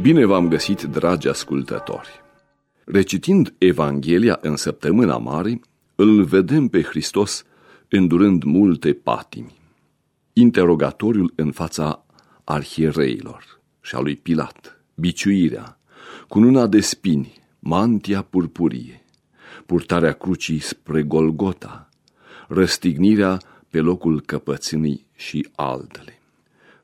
Bine v-am găsit, dragi ascultători! Recitind Evanghelia în săptămâna mare, îl vedem pe Hristos îndurând multe patimi. Interogatoriul în fața arhiereilor și a lui Pilat, biciuirea, cununa de spini, mantia purpurie, purtarea crucii spre Golgota, răstignirea pe locul căpățânii și altele.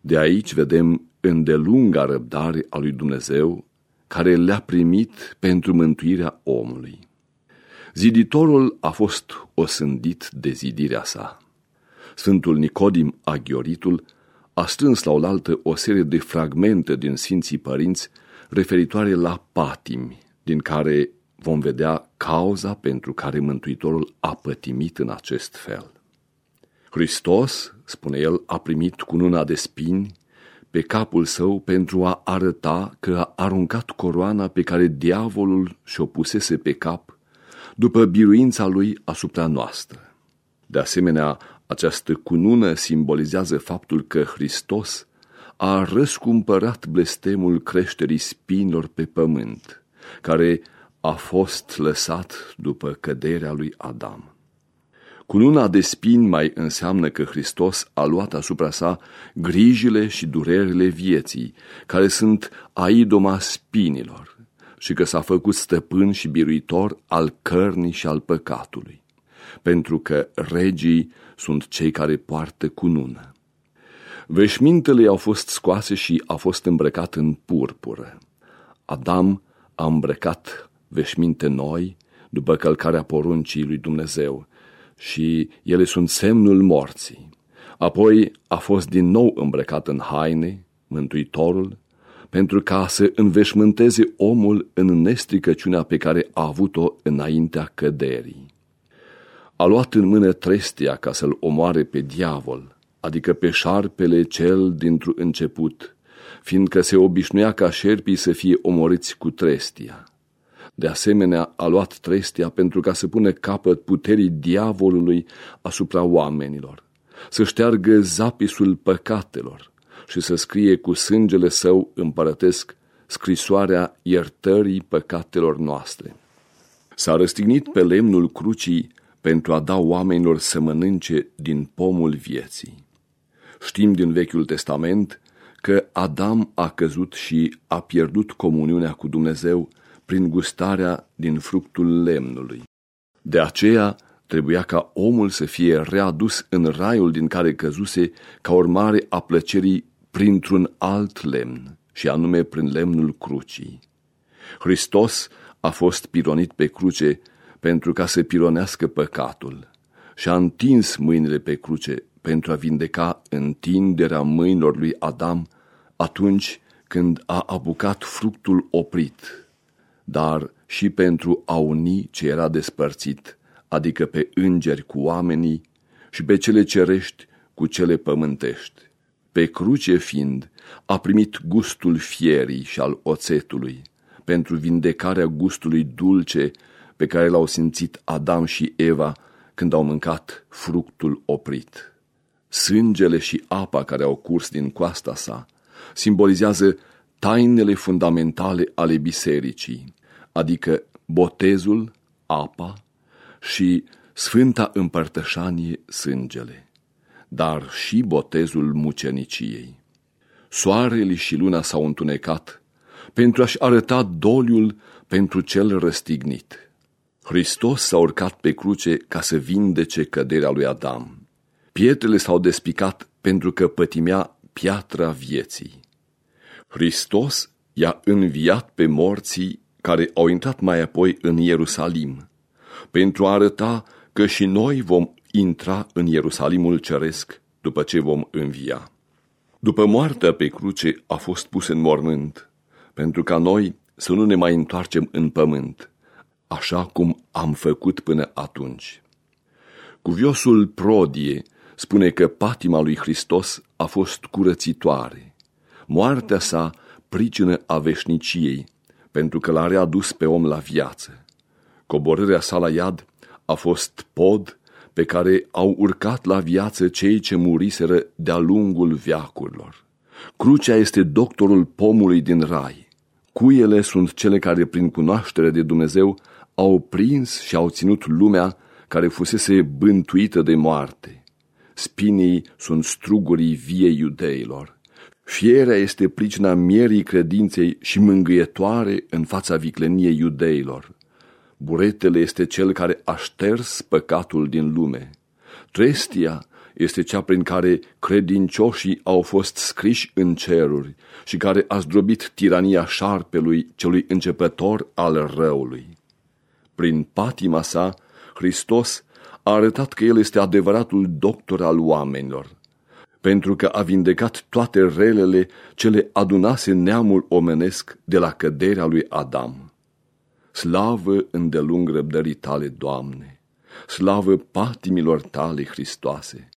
De aici vedem îndelunga răbdare a lui Dumnezeu care le-a primit pentru mântuirea omului. Ziditorul a fost osândit de zidirea sa. Sfântul Nicodim Aghioritul a strâns la oaltă o serie de fragmente din Sfinții Părinți referitoare la patimi, din care vom vedea cauza pentru care Mântuitorul a pătimit în acest fel. Hristos, spune el, a primit cununa de spini pe capul său pentru a arăta că a aruncat coroana pe care diavolul și-o pusese pe cap după biruința lui asupra noastră. De asemenea, această cunună simbolizează faptul că Hristos a răscumpărat blestemul creșterii spinilor pe pământ, care a fost lăsat după căderea lui Adam. Cununa de spini mai înseamnă că Hristos a luat asupra sa grijile și durerile vieții, care sunt aidoma spinilor, și că s-a făcut stăpân și biruitor al cărnii și al păcatului, pentru că regii sunt cei care poartă cunună. Veșmintele au fost scoase și a fost îmbrăcat în purpură. Adam a îmbrăcat veșminte noi după călcarea poruncii lui Dumnezeu și ele sunt semnul morții. Apoi a fost din nou îmbrăcat în haine, Mântuitorul, pentru ca să înveșmânteze omul în nestricăciunea pe care a avut-o înaintea căderii. A luat în mână trestia ca să-l omoare pe diavol, adică pe șarpele cel dintr-un început, fiindcă se obișnuia ca șerpii să fie omoriți cu trestia. De asemenea, a luat trestia pentru ca să pune capăt puterii diavolului asupra oamenilor, să șteargă zapisul păcatelor și să scrie cu sângele său împărătesc scrisoarea iertării păcatelor noastre. S-a răstignit pe lemnul crucii pentru a da oamenilor să mănânce din pomul vieții. Știm din Vechiul Testament că Adam a căzut și a pierdut comuniunea cu Dumnezeu prin gustarea din fructul lemnului. De aceea trebuia ca omul să fie readus în raiul din care căzuse ca urmare a plăcerii printr-un alt lemn, și anume prin lemnul crucii. Hristos a fost pironit pe cruce pentru ca să pironească păcatul și a întins mâinile pe cruce pentru a vindeca întinderea mâinilor lui Adam atunci când a apucat fructul oprit dar și pentru a uni ce era despărțit, adică pe îngeri cu oamenii și pe cele cerești cu cele pământești. Pe cruce fiind, a primit gustul fierii și al oțetului, pentru vindecarea gustului dulce pe care l-au simțit Adam și Eva când au mâncat fructul oprit. Sângele și apa care au curs din coasta sa simbolizează tainele fundamentale ale bisericii, adică botezul, apa și Sfânta Împărtășanie sângele, dar și botezul muceniciei. Soarele și luna s-au întunecat pentru a-și arăta doliul pentru cel răstignit. Hristos s-a urcat pe cruce ca să vindece căderea lui Adam. Pietrele s-au despicat pentru că pătimea piatra vieții. Hristos i-a înviat pe morții care au intrat mai apoi în Ierusalim, pentru a arăta că și noi vom intra în Ierusalimul ceresc după ce vom învia. După moartea pe cruce a fost pus în mormânt, pentru ca noi să nu ne mai întoarcem în pământ, așa cum am făcut până atunci. Cuviosul Prodie spune că patima lui Hristos a fost curățitoare. Moartea sa pricină a veșniciei, pentru că l-a readus pe om la viață. Coborârea sa la iad a fost pod pe care au urcat la viață cei ce muriseră de-a lungul viacurilor. Crucea este doctorul pomului din rai, Cuiele sunt cele care, prin cunoaștere de Dumnezeu, au prins și au ținut lumea care fusese bântuită de moarte. Spinii sunt strugurii viei iudeilor. Fierea este pricina mierii credinței și mângâietoare în fața vicleniei iudeilor. Buretele este cel care a șters păcatul din lume. Trestia este cea prin care credincioșii au fost scriși în ceruri și care a zdrobit tirania șarpelui celui începător al răului. Prin patima sa, Hristos a arătat că El este adevăratul doctor al oamenilor, pentru că a vindecat toate relele ce le adunase neamul omenesc de la căderea lui Adam. Slavă îndelung răbdării tale, Doamne! Slavă patimilor tale, Hristoase!